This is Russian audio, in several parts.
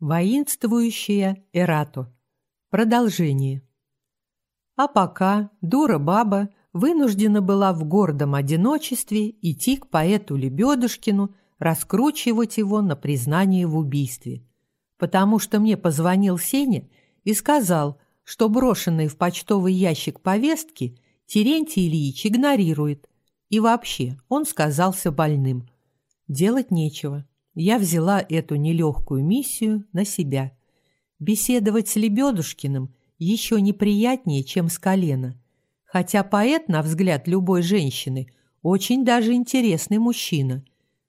Воинствующая Эрато. Продолжение. А пока дура-баба вынуждена была в гордом одиночестве идти к поэту Лебедушкину, раскручивать его на признание в убийстве. Потому что мне позвонил Сеня и сказал, что брошенные в почтовый ящик повестки Терентий Ильич игнорирует. И вообще, он сказался больным. Делать нечего я взяла эту нелегкую миссию на себя. Беседовать с Лебедушкиным еще неприятнее, чем с колена. Хотя поэт, на взгляд любой женщины, очень даже интересный мужчина.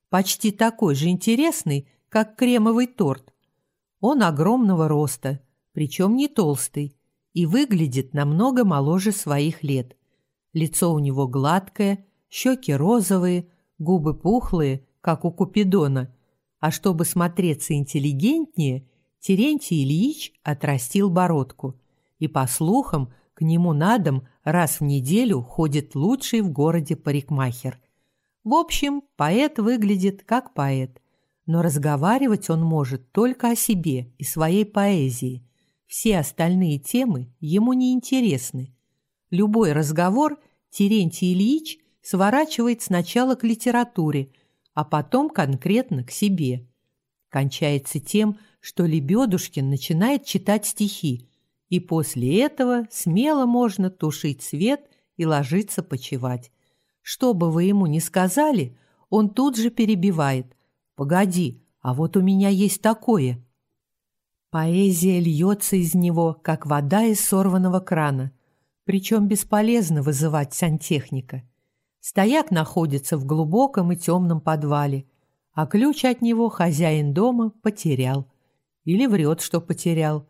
Почти такой же интересный, как кремовый торт. Он огромного роста, причем не толстый, и выглядит намного моложе своих лет. Лицо у него гладкое, щеки розовые, губы пухлые, как у Купидона – а чтобы смотреться интеллигентнее, Терентий Ильич отрастил бородку. И, по слухам, к нему на дом раз в неделю ходит лучший в городе парикмахер. В общем, поэт выглядит как поэт, но разговаривать он может только о себе и своей поэзии. Все остальные темы ему не интересны. Любой разговор Терентий Ильич сворачивает сначала к литературе – а потом конкретно к себе. Кончается тем, что Лебедушкин начинает читать стихи, и после этого смело можно тушить свет и ложиться почевать. Что бы вы ему ни сказали, он тут же перебивает. «Погоди, а вот у меня есть такое». Поэзия льется из него, как вода из сорванного крана, причем бесполезно вызывать сантехника. Стояк находится в глубоком и темном подвале, а ключ от него хозяин дома потерял. Или врет, что потерял.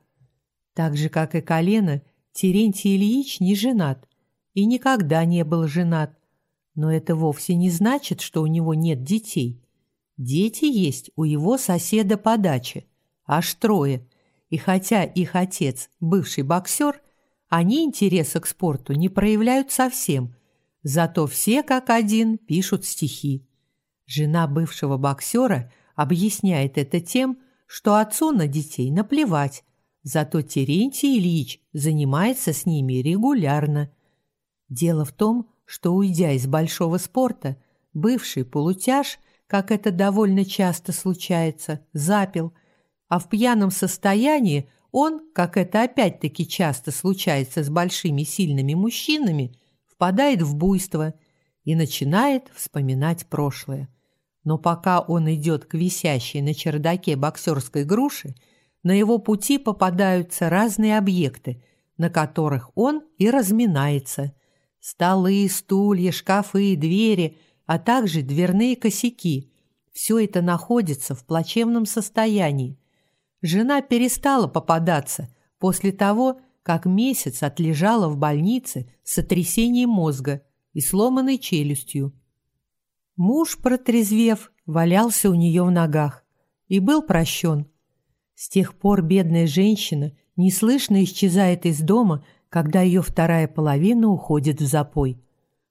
Так же, как и колено, Терентий Ильич не женат и никогда не был женат. Но это вовсе не значит, что у него нет детей. Дети есть у его соседа по даче, аж трое. И хотя их отец – бывший боксер, они интереса к спорту не проявляют совсем – Зато все как один пишут стихи. Жена бывшего боксера объясняет это тем, что отцу на детей наплевать, зато Терентий Ильич занимается с ними регулярно. Дело в том, что, уйдя из большого спорта, бывший полутяж, как это довольно часто случается, запил, а в пьяном состоянии он, как это опять-таки часто случается с большими сильными мужчинами, впадает в буйство и начинает вспоминать прошлое. Но пока он идет к висящей на чердаке боксерской груши, на его пути попадаются разные объекты, на которых он и разминается. Столы, стулья, шкафы, двери, а также дверные косяки. Все это находится в плачевном состоянии. Жена перестала попадаться после того, как месяц отлежала в больнице с сотрясением мозга и сломанной челюстью. Муж, протрезвев, валялся у нее в ногах и был прощен. С тех пор бедная женщина неслышно исчезает из дома, когда ее вторая половина уходит в запой.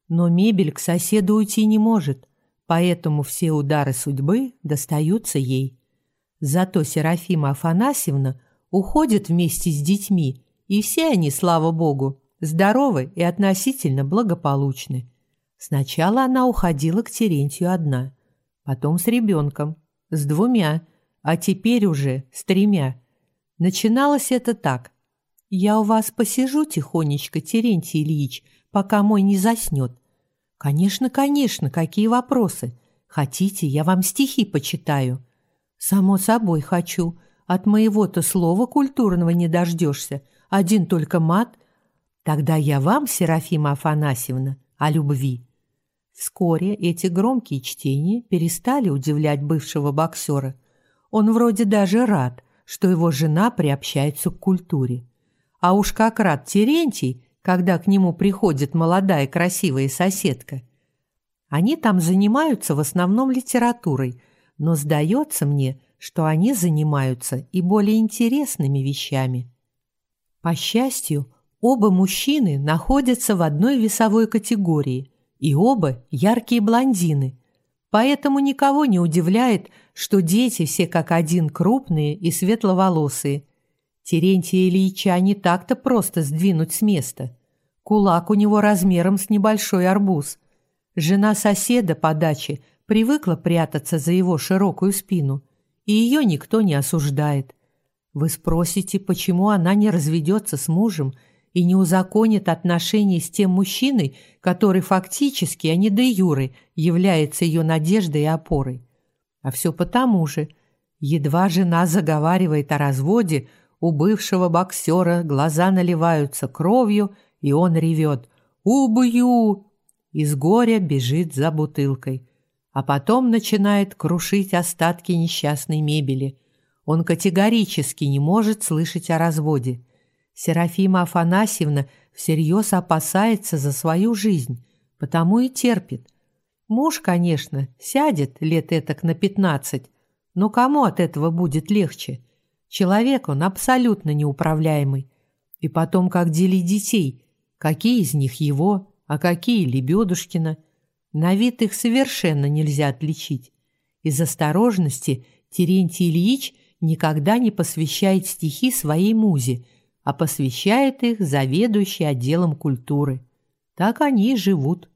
Но мебель к соседу уйти не может, поэтому все удары судьбы достаются ей. Зато Серафима Афанасьевна уходит вместе с детьми и все они, слава богу, здоровы и относительно благополучны. Сначала она уходила к Терентию одна, потом с ребенком, с двумя, а теперь уже с тремя. Начиналось это так. «Я у вас посижу тихонечко, Терентий Ильич, пока мой не заснет». «Конечно, конечно, какие вопросы? Хотите, я вам стихи почитаю?» «Само собой хочу. От моего-то слова культурного не дождешься один только мат, тогда я вам, Серафима Афанасьевна, о любви». Вскоре эти громкие чтения перестали удивлять бывшего боксера. Он вроде даже рад, что его жена приобщается к культуре. А уж как рад Терентий, когда к нему приходит молодая красивая соседка. Они там занимаются в основном литературой, но сдается мне, что они занимаются и более интересными вещами. По счастью, оба мужчины находятся в одной весовой категории, и оба яркие блондины. Поэтому никого не удивляет, что дети все как один крупные и светловолосые. Терентия Ильича не так-то просто сдвинуть с места. Кулак у него размером с небольшой арбуз. Жена соседа по даче привыкла прятаться за его широкую спину, и ее никто не осуждает. Вы спросите, почему она не разведется с мужем и не узаконит отношения с тем мужчиной, который фактически, а не де юры, является ее надеждой и опорой. А все потому же, едва жена заговаривает о разводе, у бывшего боксера глаза наливаются кровью, и он ревет «Убью!» Из горя бежит за бутылкой а потом начинает крушить остатки несчастной мебели. Он категорически не может слышать о разводе. Серафима Афанасьевна всерьез опасается за свою жизнь, потому и терпит. Муж, конечно, сядет лет этак на пятнадцать, но кому от этого будет легче? Человек он абсолютно неуправляемый. И потом, как делить детей? Какие из них его, а какие Лебедушкина – на вид их совершенно нельзя отличить. Из осторожности Терентий Ильич никогда не посвящает стихи своей музе, а посвящает их заведующей отделом культуры. Так они и живут.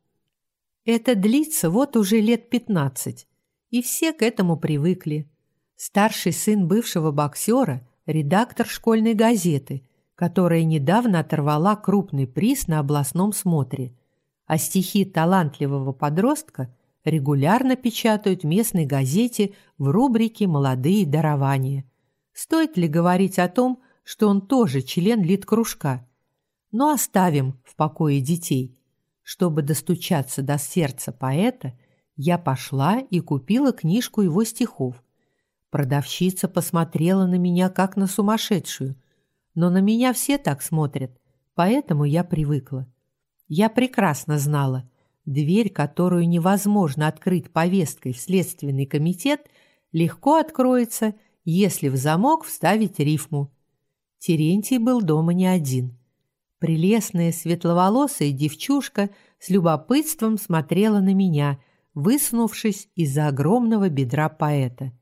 Это длится вот уже лет пятнадцать, и все к этому привыкли. Старший сын бывшего боксера – редактор школьной газеты, которая недавно оторвала крупный приз на областном смотре – а стихи талантливого подростка регулярно печатают в местной газете в рубрике «Молодые дарования». Стоит ли говорить о том, что он тоже член литкружка? Но оставим в покое детей. Чтобы достучаться до сердца поэта, я пошла и купила книжку его стихов. Продавщица посмотрела на меня как на сумасшедшую, но на меня все так смотрят, поэтому я привыкла. Я прекрасно знала, дверь, которую невозможно открыть повесткой в Следственный комитет, легко откроется, если в замок вставить рифму. Терентий был дома не один. Прелестная светловолосая девчушка с любопытством смотрела на меня, высунувшись из-за огромного бедра поэта.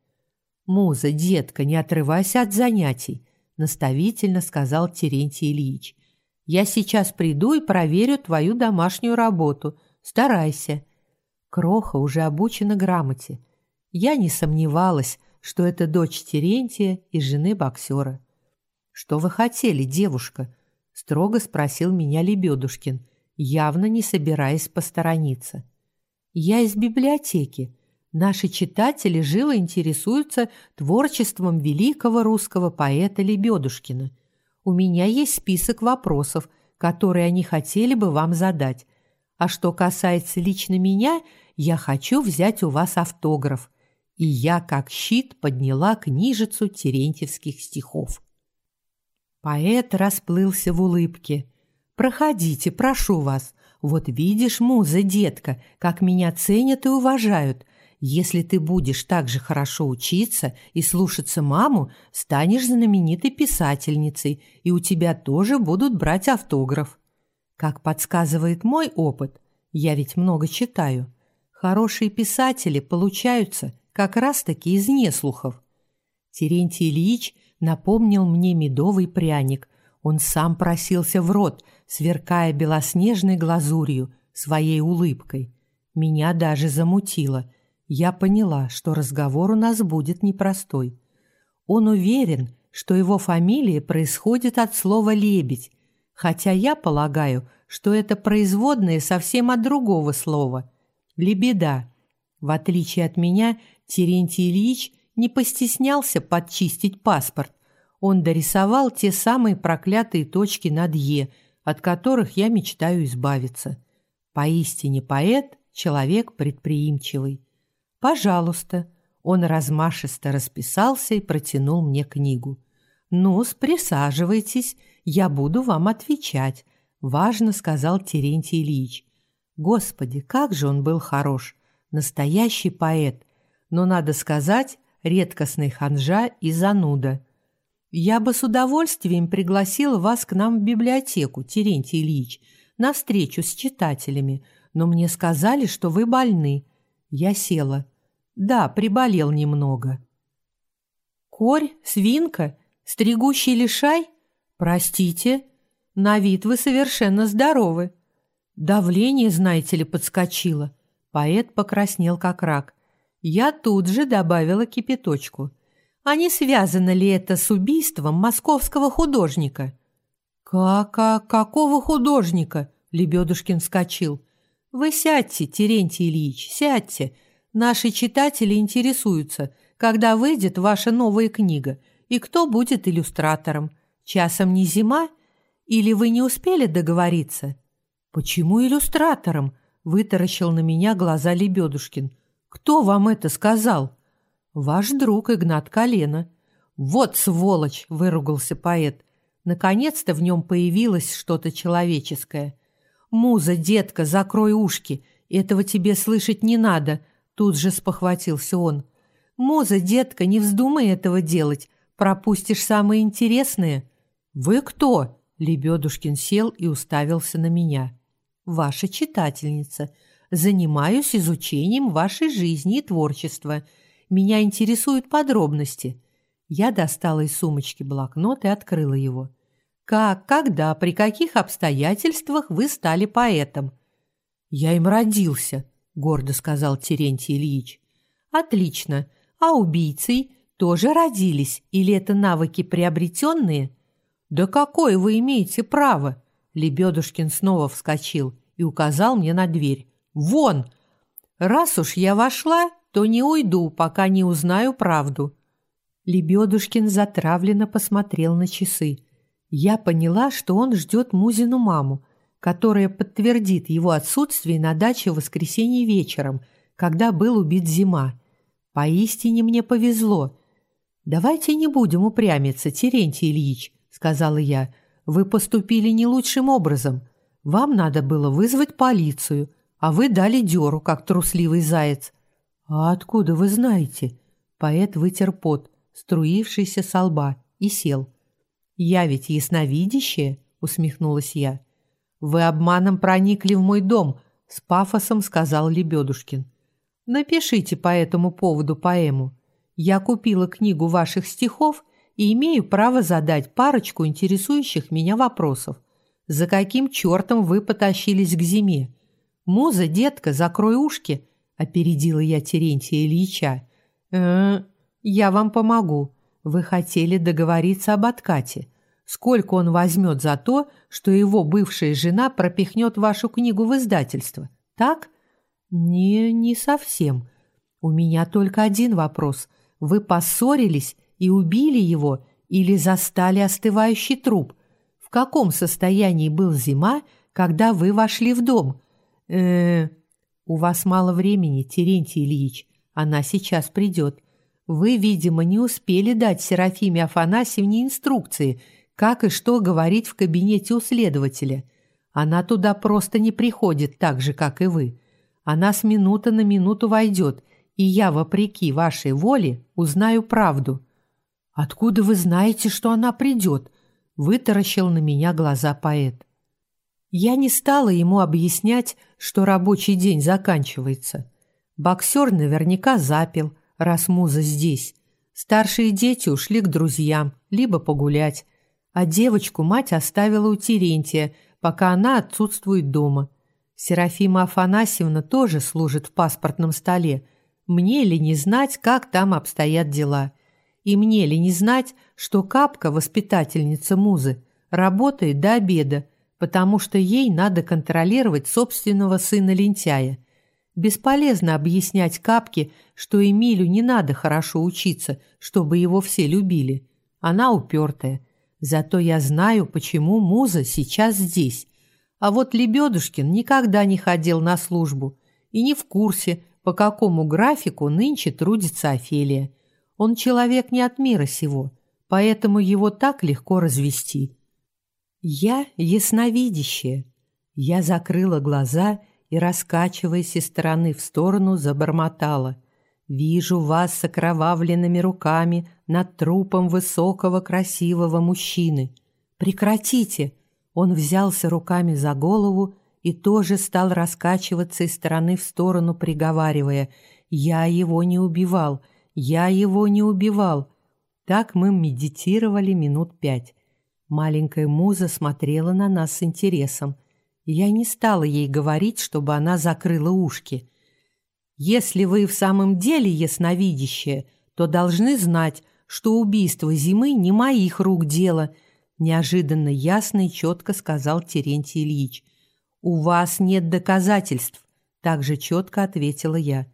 «Муза, детка, не отрывайся от занятий», — наставительно сказал Терентий Ильич. Я сейчас приду и проверю твою домашнюю работу. Старайся». Кроха уже обучена грамоте. Я не сомневалась, что это дочь Терентия и жены боксера. «Что вы хотели, девушка?» – строго спросил меня Лебедушкин, явно не собираясь посторониться. «Я из библиотеки. Наши читатели живо интересуются творчеством великого русского поэта Лебедушкина у меня есть список вопросов, которые они хотели бы вам задать. А что касается лично меня, я хочу взять у вас автограф. И я, как щит, подняла книжицу терентьевских стихов. Поэт расплылся в улыбке. «Проходите, прошу вас. Вот видишь, муза, детка, как меня ценят и уважают. Если ты будешь так же хорошо учиться и слушаться маму, станешь знаменитой писательницей, и у тебя тоже будут брать автограф. Как подсказывает мой опыт, я ведь много читаю, хорошие писатели получаются как раз-таки из неслухов. Терентий Ильич напомнил мне медовый пряник. Он сам просился в рот, сверкая белоснежной глазурью, своей улыбкой. Меня даже замутило – я поняла, что разговор у нас будет непростой. Он уверен, что его фамилия происходит от слова «лебедь», хотя я полагаю, что это производное совсем от другого слова – «лебеда». В отличие от меня, Терентий Ильич не постеснялся подчистить паспорт. Он дорисовал те самые проклятые точки над «е», от которых я мечтаю избавиться. Поистине поэт – человек предприимчивый. «Пожалуйста». Он размашисто расписался и протянул мне книгу. Ну присаживайтесь, я буду вам отвечать», — важно сказал Терентий Ильич. Господи, как же он был хорош! Настоящий поэт. Но, надо сказать, редкостный ханжа и зануда. Я бы с удовольствием пригласила вас к нам в библиотеку, Терентий Ильич, на встречу с читателями, но мне сказали, что вы больны. Я села. Да, приболел немного. Корь, свинка, стригущий лишай? Простите, на вид вы совершенно здоровы. Давление, знаете ли, подскочило. Поэт покраснел как рак. Я тут же добавила кипяточку. А не связано ли это с убийством московского художника? «Как, а какого художника?» — Лебедушкин вскочил. «Вы сядьте, Терентий Ильич, сядьте. Наши читатели интересуются, когда выйдет ваша новая книга и кто будет иллюстратором. Часом не зима? Или вы не успели договориться?» «Почему иллюстратором?» — вытаращил на меня глаза Лебедушкин. «Кто вам это сказал?» «Ваш друг Игнат Колено». «Вот сволочь!» — выругался поэт. Наконец-то в нем появилось что-то человеческое. «Муза, детка, закрой ушки, этого тебе слышать не надо», — тут же спохватился он. «Муза, детка, не вздумай этого делать, пропустишь самое интересное». «Вы кто?» — Лебедушкин сел и уставился на меня. «Ваша читательница. Занимаюсь изучением вашей жизни и творчества. Меня интересуют подробности». Я достала из сумочки блокнот и открыла его. Как, когда, при каких обстоятельствах вы стали поэтом? Я им родился, гордо сказал Терентий Ильич. Отлично. А убийцей тоже родились или это навыки приобретенные? Да какое вы имеете право? Лебедушкин снова вскочил и указал мне на дверь. Вон! Раз уж я вошла, то не уйду, пока не узнаю правду. Лебедушкин затравленно посмотрел на часы. Я поняла, что он ждет Музину маму, которая подтвердит его отсутствие на даче в воскресенье вечером, когда был убит Зима. Поистине мне повезло. «Давайте не будем упрямиться, Терентий Ильич», — сказала я. «Вы поступили не лучшим образом. Вам надо было вызвать полицию, а вы дали дёру, как трусливый заяц». «А откуда вы знаете?» Поэт вытер пот, струившийся со лба, и сел. «Я ведь ясновидящая», — усмехнулась я. «Вы обманом проникли в мой дом», — с пафосом сказал Лебедушкин. «Напишите по этому поводу поэму. Я купила книгу ваших стихов и имею право задать парочку интересующих меня вопросов. За каким чертом вы потащились к зиме? Муза, детка, закрой ушки», — опередила я Терентия Ильича. «Э, я вам помогу. Вы хотели договориться об откате. Сколько он возьмет за то, что его бывшая жена пропихнет вашу книгу в издательство? Так? Не, не совсем. У меня только один вопрос. Вы поссорились и убили его или застали остывающий труп? В каком состоянии был зима, когда вы вошли в дом? Э, у вас мало времени, Терентий Ильич. Она сейчас придет. Вы, видимо, не успели дать Серафиме Афанасьевне инструкции, как и что говорить в кабинете у следователя. Она туда просто не приходит так же, как и вы. Она с минуты на минуту войдет, и я, вопреки вашей воле, узнаю правду. Откуда вы знаете, что она придет? Вытаращил на меня глаза поэт. Я не стала ему объяснять, что рабочий день заканчивается. Боксер наверняка запил, раз муза здесь. Старшие дети ушли к друзьям, либо погулять, а девочку мать оставила у Терентия, пока она отсутствует дома. Серафима Афанасьевна тоже служит в паспортном столе. Мне ли не знать, как там обстоят дела? И мне ли не знать, что Капка, воспитательница музы, работает до обеда, потому что ей надо контролировать собственного сына-лентяя – Бесполезно объяснять Капке, что Эмилю не надо хорошо учиться, чтобы его все любили. Она упертая. Зато я знаю, почему Муза сейчас здесь. А вот Лебедушкин никогда не ходил на службу и не в курсе, по какому графику нынче трудится Офелия. Он человек не от мира сего, поэтому его так легко развести. Я ясновидящая. Я закрыла глаза и, раскачиваясь из стороны в сторону, забормотала. «Вижу вас с окровавленными руками над трупом высокого красивого мужчины. Прекратите!» Он взялся руками за голову и тоже стал раскачиваться из стороны в сторону, приговаривая «Я его не убивал, я его не убивал». Так мы медитировали минут пять. Маленькая муза смотрела на нас с интересом. Я не стала ей говорить, чтобы она закрыла ушки. «Если вы в самом деле ясновидящие, то должны знать, что убийство зимы не моих рук дело», неожиданно ясно и четко сказал Терентий Ильич. «У вас нет доказательств», — также четко ответила я.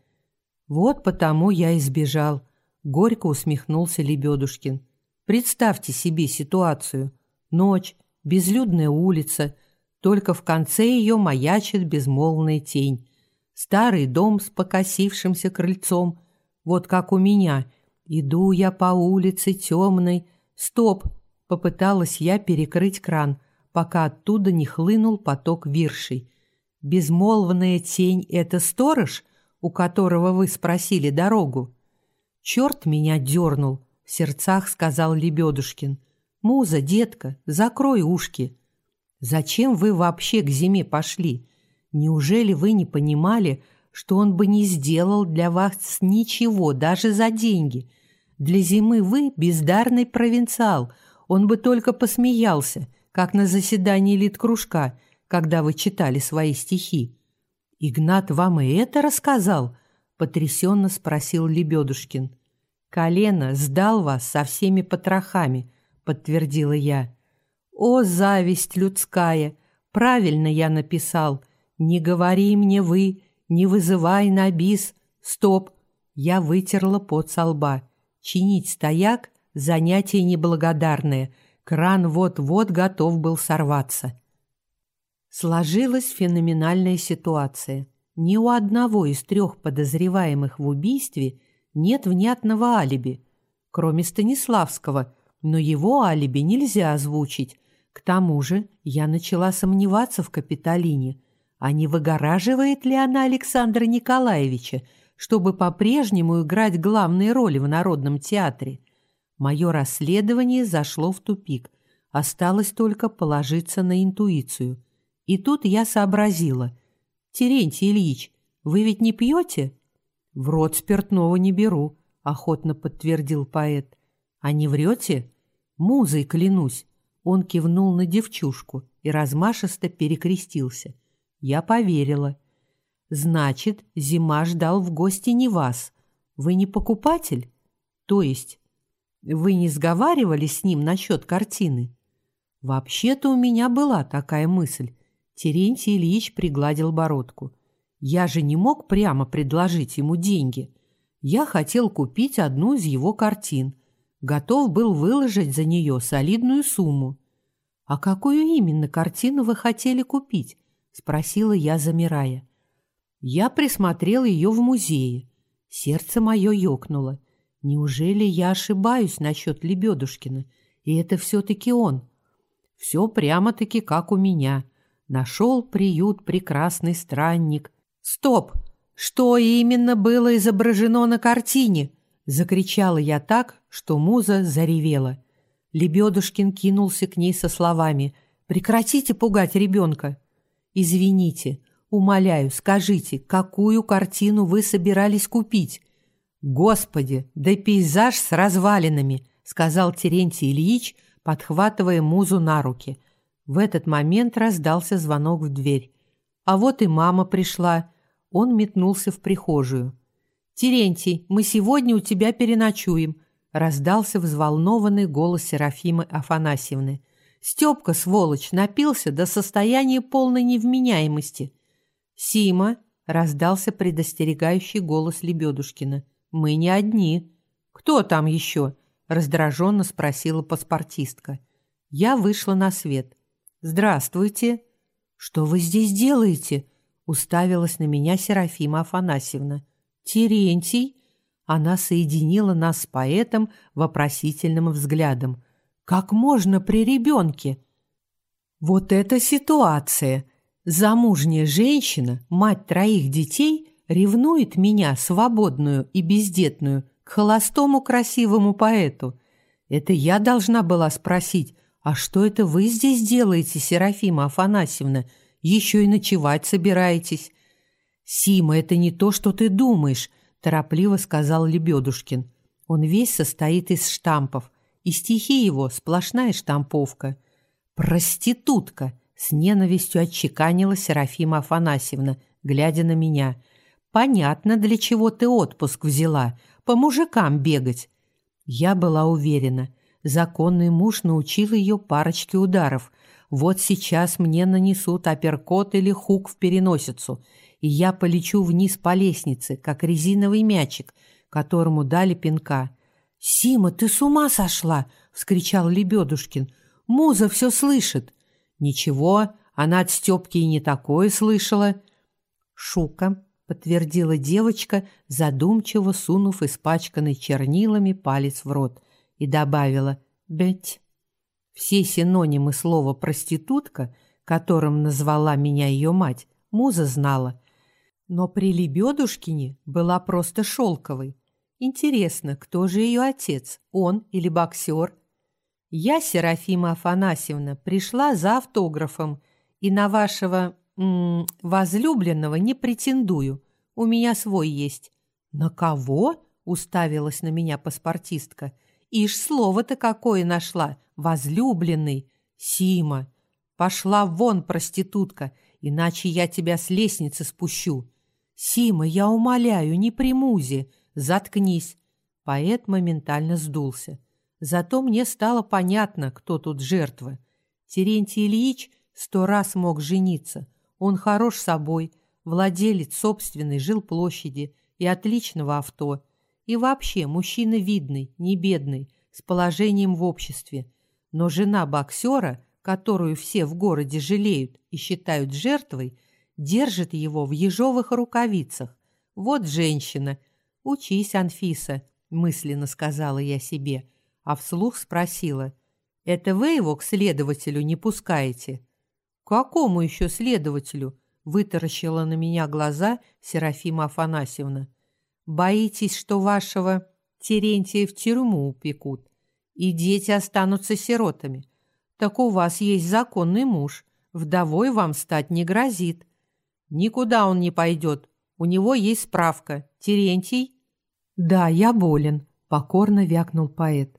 «Вот потому я избежал», — горько усмехнулся Лебедушкин. «Представьте себе ситуацию. Ночь, безлюдная улица, только в конце ее маячит безмолвная тень. Старый дом с покосившимся крыльцом, вот как у меня. Иду я по улице темной. Стоп! Попыталась я перекрыть кран пока оттуда не хлынул поток виршей. «Безмолвная тень — это сторож, у которого вы спросили дорогу?» «Черт меня дернул!» — в сердцах сказал Лебедушкин. «Муза, детка, закрой ушки!» «Зачем вы вообще к зиме пошли? Неужели вы не понимали, что он бы не сделал для вас ничего, даже за деньги? Для зимы вы бездарный провинциал, он бы только посмеялся, как на заседании литкружка, когда вы читали свои стихи. Игнат вам и это рассказал? потрясенно спросил Лебедушкин. Колено сдал вас со всеми потрохами, подтвердила я. О, зависть людская! Правильно я написал. Не говори мне вы, не вызывай на бис. Стоп! Я вытерла пот со лба. Чинить стояк — занятие неблагодарное — Кран вот-вот готов был сорваться. Сложилась феноменальная ситуация. Ни у одного из трех подозреваемых в убийстве нет внятного алиби, кроме Станиславского, но его алиби нельзя озвучить. К тому же я начала сомневаться в Капитолине. А не выгораживает ли она Александра Николаевича, чтобы по-прежнему играть главные роли в Народном театре? Мое расследование зашло в тупик. Осталось только положиться на интуицию. И тут я сообразила. «Терентий Ильич, вы ведь не пьете?» «В рот спиртного не беру», — охотно подтвердил поэт. «А не врете?» «Музой клянусь». Он кивнул на девчушку и размашисто перекрестился. Я поверила. «Значит, зима ждал в гости не вас. Вы не покупатель?» «То есть вы не сговаривались с ним насчет картины? Вообще-то у меня была такая мысль. Терентий Ильич пригладил бородку. Я же не мог прямо предложить ему деньги. Я хотел купить одну из его картин. Готов был выложить за нее солидную сумму. «А какую именно картину вы хотели купить?» — спросила я, замирая. Я присмотрел ее в музее. Сердце мое ёкнуло. Неужели я ошибаюсь насчет Лебедушкина, и это все-таки он? Все прямо-таки как у меня. Нашел приют прекрасный странник. Стоп! Что именно было изображено на картине? Закричала я так, что муза заревела. Лебедушкин кинулся к ней со словами «Прекратите пугать ребенка!» «Извините, умоляю, скажите, какую картину вы собирались купить?» «Господи, да пейзаж с развалинами!» — сказал Терентий Ильич, подхватывая музу на руки. В этот момент раздался звонок в дверь. А вот и мама пришла. Он метнулся в прихожую. «Терентий, мы сегодня у тебя переночуем», — раздался взволнованный голос Серафимы Афанасьевны. «Степка, сволочь, напился до состояния полной невменяемости». «Сима», — раздался предостерегающий голос Лебедушкина. Мы не одни. Кто там еще? раздраженно спросила паспортистка. Я вышла на свет. Здравствуйте. Что вы здесь делаете? уставилась на меня Серафима Афанасьевна. Терентий? Она соединила нас с поэтом вопросительным взглядом. Как можно при ребенке? Вот эта ситуация. Замужняя женщина, мать троих детей, ревнует меня, свободную и бездетную, к холостому красивому поэту. Это я должна была спросить, а что это вы здесь делаете, Серафима Афанасьевна? Еще и ночевать собираетесь». «Сима, это не то, что ты думаешь», – торопливо сказал Лебедушкин. «Он весь состоит из штампов, и стихи его – сплошная штамповка». «Проститутка!» – с ненавистью отчеканила Серафима Афанасьевна, глядя на меня. «Понятно, для чего ты отпуск взяла. По мужикам бегать». Я была уверена. Законный муж научил ее парочке ударов. Вот сейчас мне нанесут апперкот или хук в переносицу – и я полечу вниз по лестнице, как резиновый мячик, которому дали пинка. «Сима, ты с ума сошла!» — вскричал Лебедушкин. «Муза все слышит!» «Ничего, она от Степки и не такое слышала!» «Шука!» — подтвердила девочка, задумчиво сунув испачканный чернилами палец в рот, и добавила «беть». Все синонимы слова «проститутка», которым назвала меня ее мать, Муза знала, но при Лебедушкине была просто шелковой. Интересно, кто же ее отец, он или боксер? Я, Серафима Афанасьевна, пришла за автографом и на вашего возлюбленного не претендую. У меня свой есть. На кого? уставилась на меня паспортистка. Ишь, слово-то какое нашла. Возлюбленный. Сима. Пошла вон, проститутка, иначе я тебя с лестницы спущу. «Сима, я умоляю, не при музе! Заткнись!» Поэт моментально сдулся. Зато мне стало понятно, кто тут жертва. Терентий Ильич сто раз мог жениться. Он хорош собой, владелец собственной жилплощади и отличного авто. И вообще мужчина видный, не бедный, с положением в обществе. Но жена боксера, которую все в городе жалеют и считают жертвой, держит его в ежовых рукавицах. Вот женщина. Учись, Анфиса, мысленно сказала я себе, а вслух спросила: "Это вы его к следователю не пускаете?" "Какому еще следователю?" вытаращила на меня глаза Серафима Афанасьевна. "Боитесь, что вашего Терентия в тюрьму упекут, и дети останутся сиротами. Так у вас есть законный муж, вдовой вам стать не грозит. Никуда он не пойдет. У него есть справка. Терентий? Да, я болен, покорно вякнул поэт.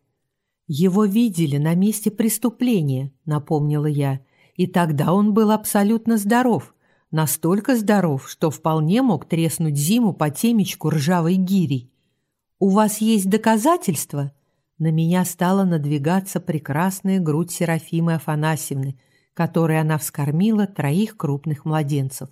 Его видели на месте преступления, напомнила я. И тогда он был абсолютно здоров. Настолько здоров, что вполне мог треснуть зиму по темечку ржавой гирей. У вас есть доказательства? На меня стала надвигаться прекрасная грудь Серафимы Афанасьевны, которой она вскормила троих крупных младенцев.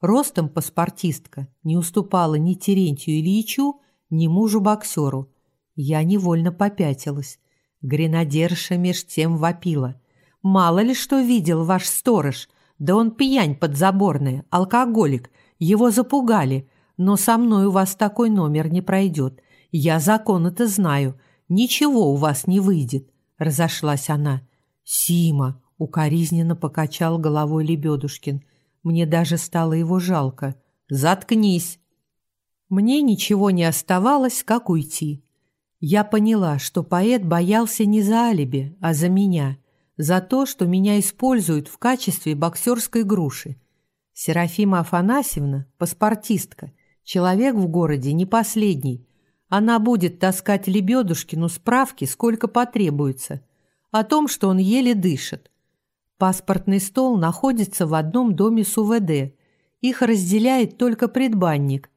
Ростом паспортистка не уступала ни Терентию Ильичу, ни мужу-боксеру. Я невольно попятилась. Гренадерша меж тем вопила. «Мало ли что видел ваш сторож. Да он пьянь подзаборная, алкоголик. Его запугали. Но со мной у вас такой номер не пройдет. Я закон это знаю. Ничего у вас не выйдет», — разошлась она. «Сима!» — укоризненно покачал головой Лебедушкин — мне даже стало его жалко. «Заткнись!» Мне ничего не оставалось, как уйти. Я поняла, что поэт боялся не за алиби, а за меня, за то, что меня используют в качестве боксерской груши. Серафима Афанасьевна – паспортистка, человек в городе не последний. Она будет таскать Лебедушкину справки, сколько потребуется, о том, что он еле дышит, Паспортный стол находится в одном доме с УВД. Их разделяет только предбанник.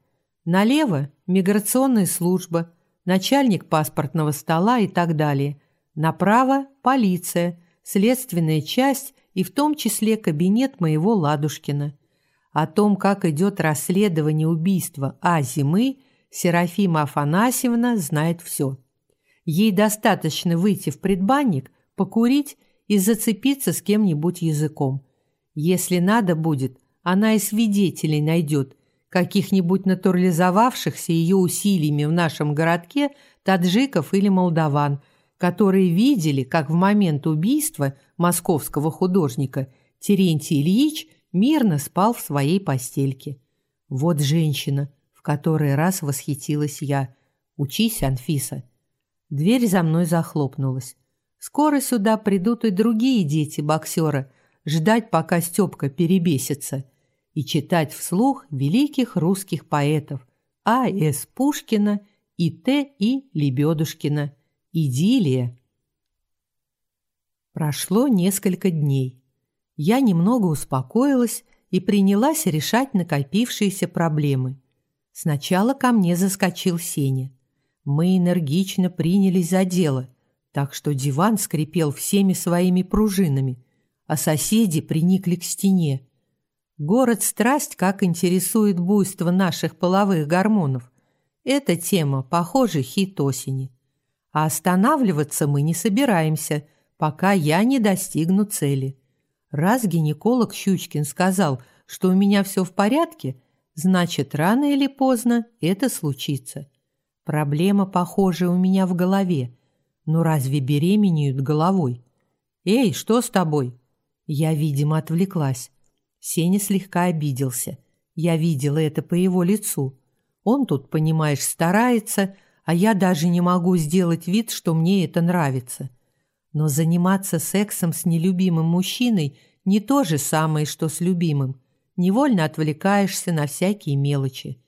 Налево – миграционная служба, начальник паспортного стола и так далее. Направо – полиция, следственная часть и в том числе кабинет моего Ладушкина. О том, как идет расследование убийства А. Зимы, Серафима Афанасьевна знает все. Ей достаточно выйти в предбанник, покурить и зацепиться с кем-нибудь языком. Если надо будет, она и свидетелей найдет, каких-нибудь натурализовавшихся ее усилиями в нашем городке таджиков или молдаван, которые видели, как в момент убийства московского художника Терентий Ильич мирно спал в своей постельке. Вот женщина, в которой раз восхитилась я. Учись, Анфиса. Дверь за мной захлопнулась. Скоро сюда придут и другие дети боксера, ждать, пока Степка перебесится, и читать вслух великих русских поэтов А. С. Пушкина и Т. И. Лебедушкина. Идиллия. Прошло несколько дней. Я немного успокоилась и принялась решать накопившиеся проблемы. Сначала ко мне заскочил Сеня. Мы энергично принялись за дело, так что диван скрипел всеми своими пружинами, а соседи приникли к стене. Город страсть как интересует буйство наших половых гормонов. Эта тема, похоже, хит осени. А останавливаться мы не собираемся, пока я не достигну цели. Раз гинеколог Щучкин сказал, что у меня все в порядке, значит, рано или поздно это случится. Проблема, похоже, у меня в голове. Но разве беременеют головой? «Эй, что с тобой?» Я, видимо, отвлеклась. Сеня слегка обиделся. Я видела это по его лицу. Он тут, понимаешь, старается, а я даже не могу сделать вид, что мне это нравится. Но заниматься сексом с нелюбимым мужчиной не то же самое, что с любимым. Невольно отвлекаешься на всякие мелочи.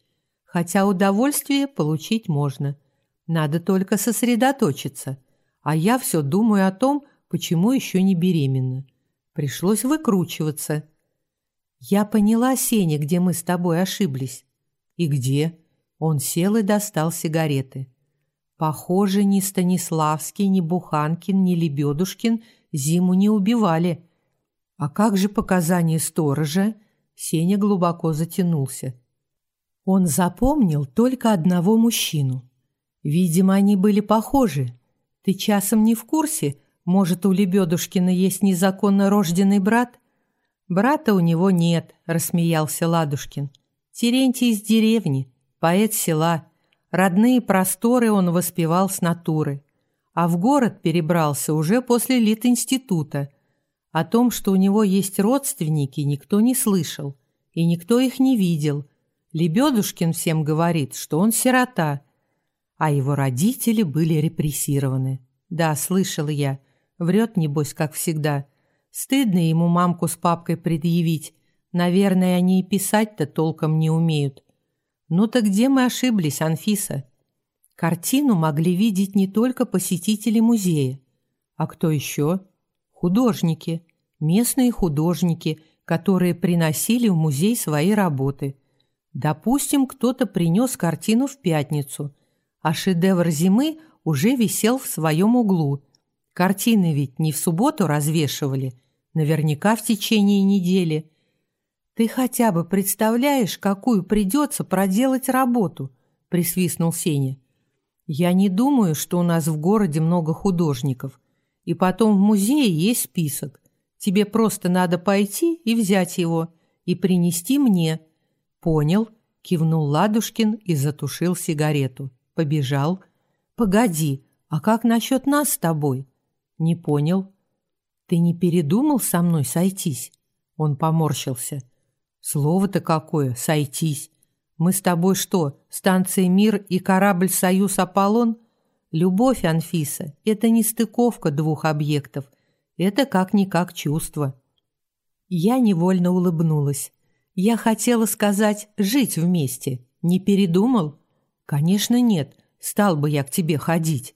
Хотя удовольствие получить можно. Надо только сосредоточиться. А я все думаю о том, почему еще не беременна. Пришлось выкручиваться. Я поняла, Сеня, где мы с тобой ошиблись. И где? Он сел и достал сигареты. Похоже, ни Станиславский, ни Буханкин, ни Лебедушкин зиму не убивали. А как же показания сторожа? Сеня глубоко затянулся. Он запомнил только одного мужчину. Видимо, они были похожи. Ты часом не в курсе, может, у Лебедушкина есть незаконно рожденный брат? Брата у него нет, рассмеялся Ладушкин. Терентий из деревни, поэт села. Родные просторы он воспевал с натуры. А в город перебрался уже после литинститута. О том, что у него есть родственники, никто не слышал. И никто их не видел. Лебедушкин всем говорит, что он сирота. А его родители были репрессированы. Да, слышал я. Врет, небось, как всегда. Стыдно ему мамку с папкой предъявить. Наверное, они и писать-то толком не умеют. Ну так где мы ошиблись, Анфиса? Картину могли видеть не только посетители музея. А кто еще? Художники. Местные художники, которые приносили в музей свои работы. Допустим, кто-то принес картину в пятницу, а шедевр зимы уже висел в своем углу – Картины ведь не в субботу развешивали, наверняка в течение недели. Ты хотя бы представляешь, какую придется проделать работу, присвистнул Сеня. Я не думаю, что у нас в городе много художников. И потом в музее есть список. Тебе просто надо пойти и взять его и принести мне. Понял? кивнул Ладушкин и затушил сигарету. Побежал. Погоди, а как насчет нас с тобой? «Не понял. Ты не передумал со мной сойтись?» Он поморщился. «Слово-то какое, сойтись. Мы с тобой что, станция «Мир» и корабль «Союз Аполлон»?» Любовь, Анфиса, это не стыковка двух объектов. Это как-никак чувство. Я невольно улыбнулась. Я хотела сказать «жить вместе». Не передумал? Конечно, нет. Стал бы я к тебе ходить.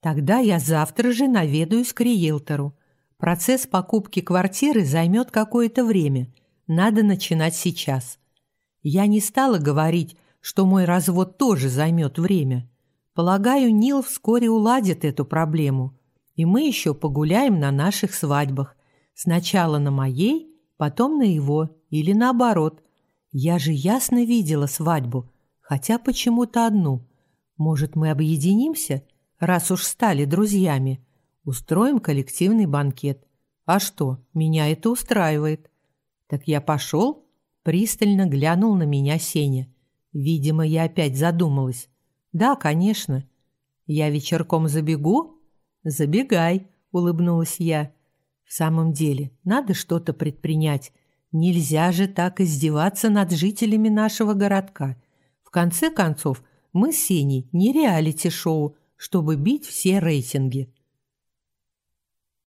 Тогда я завтра же наведаюсь к риэлтору. Процесс покупки квартиры займет какое-то время. Надо начинать сейчас. Я не стала говорить, что мой развод тоже займет время. Полагаю, Нил вскоре уладит эту проблему. И мы еще погуляем на наших свадьбах. Сначала на моей, потом на его, или наоборот. Я же ясно видела свадьбу, хотя почему-то одну. Может, мы объединимся – раз уж стали друзьями. Устроим коллективный банкет. А что, меня это устраивает. Так я пошел, пристально глянул на меня Сеня. Видимо, я опять задумалась. Да, конечно. Я вечерком забегу? Забегай, улыбнулась я. В самом деле, надо что-то предпринять. Нельзя же так издеваться над жителями нашего городка. В конце концов, мы с Сеней не реалити-шоу, чтобы бить все рейтинги.